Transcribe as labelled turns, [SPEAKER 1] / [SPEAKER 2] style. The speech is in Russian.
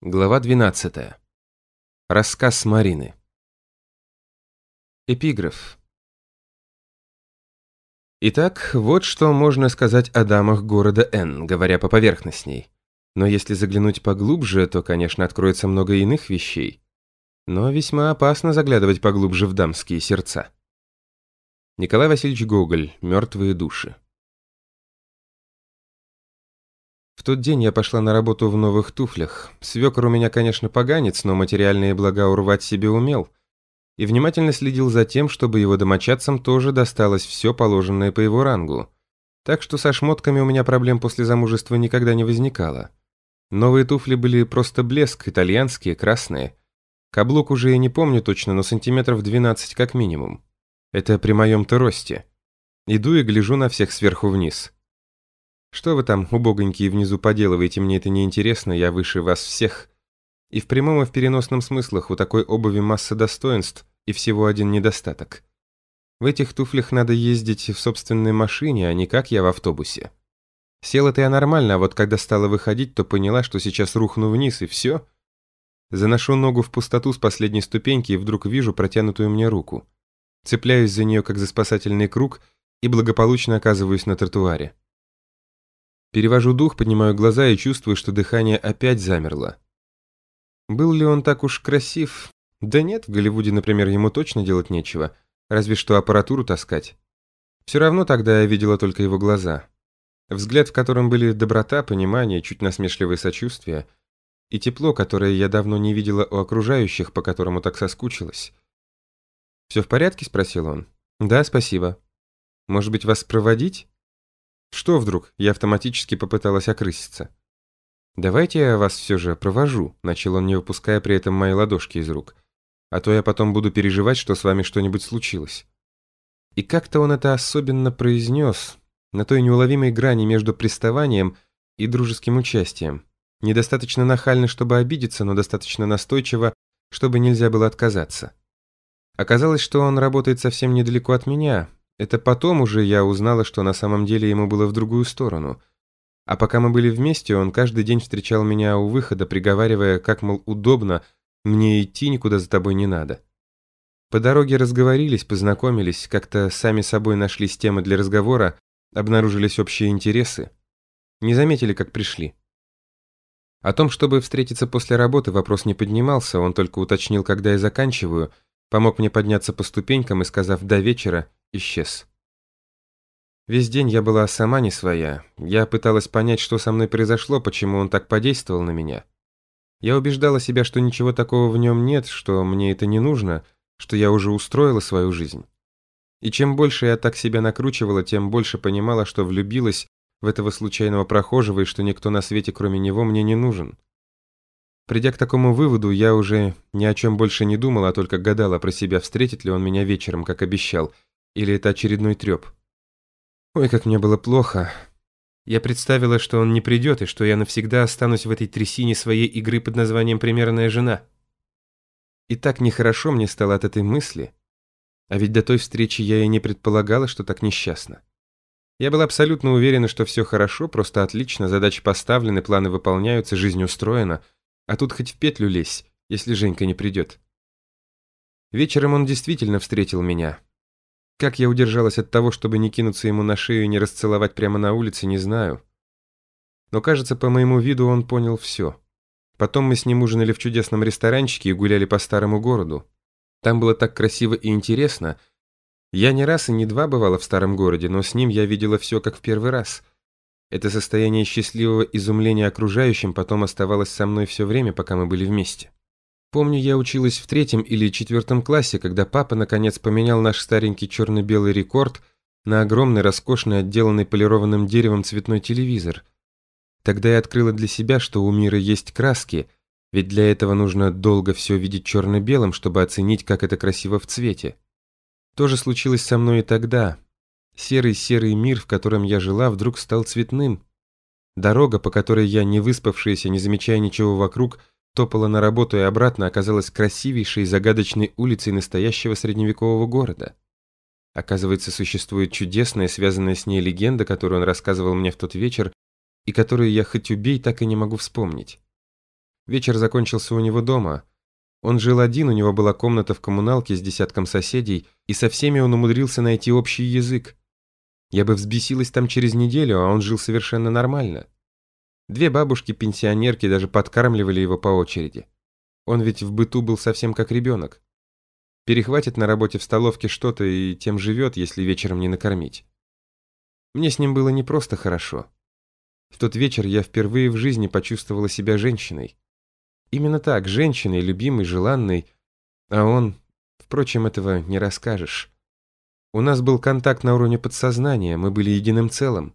[SPEAKER 1] Глава 12. Рассказ Марины. Эпиграф. Итак, вот что можно сказать о дамах города Н, говоря по поверхностней. Но если заглянуть поглубже, то, конечно, откроется много иных вещей. Но весьма опасно заглядывать поглубже в дамские сердца. Николай Васильевич Гоголь. Мертвые души. Тот день я пошла на работу в новых туфлях. Свекор у меня, конечно, поганец, но материальные блага урвать себе умел. И внимательно следил за тем, чтобы его домочадцам тоже досталось все положенное по его рангу. Так что со шмотками у меня проблем после замужества никогда не возникало. Новые туфли были просто блеск, итальянские, красные. Каблук уже я не помню точно, но сантиметров 12 как минимум. Это при моем-то росте. Иду и гляжу на всех сверху вниз. Что вы там, убогонькие, внизу поделываете, мне это не интересно, я выше вас всех. И в прямом и в переносном смыслах у такой обуви масса достоинств и всего один недостаток. В этих туфлях надо ездить в собственной машине, а не как я в автобусе. Села-то я нормально, а вот когда стала выходить, то поняла, что сейчас рухну вниз, и все. Заношу ногу в пустоту с последней ступеньки и вдруг вижу протянутую мне руку. Цепляюсь за нее, как за спасательный круг, и благополучно оказываюсь на тротуаре. Перевожу дух, поднимаю глаза и чувствую, что дыхание опять замерло. Был ли он так уж красив? Да нет, в Голливуде, например, ему точно делать нечего, разве что аппаратуру таскать. Все равно тогда я видела только его глаза. Взгляд, в котором были доброта, понимание, чуть насмешливое сочувствие и тепло, которое я давно не видела у окружающих, по которому так соскучилась. «Все в порядке?» – спросил он. «Да, спасибо. Может быть, вас проводить?» Что вдруг? Я автоматически попыталась окрыситься. «Давайте я вас все же провожу», — начал он, не выпуская при этом мои ладошки из рук. «А то я потом буду переживать, что с вами что-нибудь случилось». И как-то он это особенно произнес, на той неуловимой грани между приставанием и дружеским участием. Недостаточно нахально, чтобы обидеться, но достаточно настойчиво, чтобы нельзя было отказаться. Оказалось, что он работает совсем недалеко от меня, это потом уже я узнала, что на самом деле ему было в другую сторону. А пока мы были вместе, он каждый день встречал меня у выхода, приговаривая, как, мол, удобно, мне идти никуда за тобой не надо. По дороге разговорились, познакомились, как-то сами собой нашлись темы для разговора, обнаружились общие интересы. Не заметили, как пришли. О том, чтобы встретиться после работы, вопрос не поднимался, он только уточнил, когда я заканчиваю, помог мне подняться по ступенькам и, сказав «до вечера», исчез. Весь день я была сама не своя. Я пыталась понять, что со мной произошло, почему он так подействовал на меня. Я убеждала себя, что ничего такого в нем нет, что мне это не нужно, что я уже устроила свою жизнь. И чем больше я так себя накручивала, тем больше понимала, что влюбилась в этого случайного прохожего и что никто на свете, кроме него, мне не нужен. Придя к такому выводу, я уже ни о чем больше не думала, а только гадала про себя, встретит ли он меня вечером, как обещал, или это очередной треп? Ой, как мне было плохо. Я представила, что он не придет, и что я навсегда останусь в этой трясине своей игры под названием «Примерная жена». И так нехорошо мне стало от этой мысли. А ведь до той встречи я и не предполагала, что так несчастна. Я была абсолютно уверена, что все хорошо, просто отлично, задачи поставлены, планы выполняются, жизнь устроена. А тут хоть в петлю лезь, если Женька не придет. Вечером он действительно встретил меня. Как я удержалась от того, чтобы не кинуться ему на шею и не расцеловать прямо на улице, не знаю. Но, кажется, по моему виду он понял все. Потом мы с ним ужинали в чудесном ресторанчике и гуляли по старому городу. Там было так красиво и интересно. Я не раз и не два бывала в старом городе, но с ним я видела все как в первый раз. Это состояние счастливого изумления окружающим потом оставалось со мной все время, пока мы были вместе. Помню, я училась в третьем или четвертом классе, когда папа наконец поменял наш старенький черно-белый рекорд на огромный, роскошный, отделанный полированным деревом цветной телевизор. Тогда я открыла для себя, что у мира есть краски, ведь для этого нужно долго все видеть черно-белым, чтобы оценить, как это красиво в цвете. То же случилось со мной и тогда. Серый-серый мир, в котором я жила, вдруг стал цветным. Дорога, по которой я, не выспавшаяся, не замечая ничего вокруг, топала на работу и обратно, оказалась красивейшей загадочной улицей настоящего средневекового города. Оказывается, существует чудесная, связанная с ней легенда, которую он рассказывал мне в тот вечер, и которую я хоть убей, так и не могу вспомнить. Вечер закончился у него дома. Он жил один, у него была комната в коммуналке с десятком соседей, и со всеми он умудрился найти общий язык. Я бы взбесилась там через неделю, а он жил совершенно нормально. Две бабушки-пенсионерки даже подкармливали его по очереди. Он ведь в быту был совсем как ребенок. Перехватит на работе в столовке что-то и тем живет, если вечером не накормить. Мне с ним было не просто хорошо. В тот вечер я впервые в жизни почувствовала себя женщиной. Именно так, женщиной, любимой, желанной. А он... Впрочем, этого не расскажешь. У нас был контакт на уровне подсознания, мы были единым целым.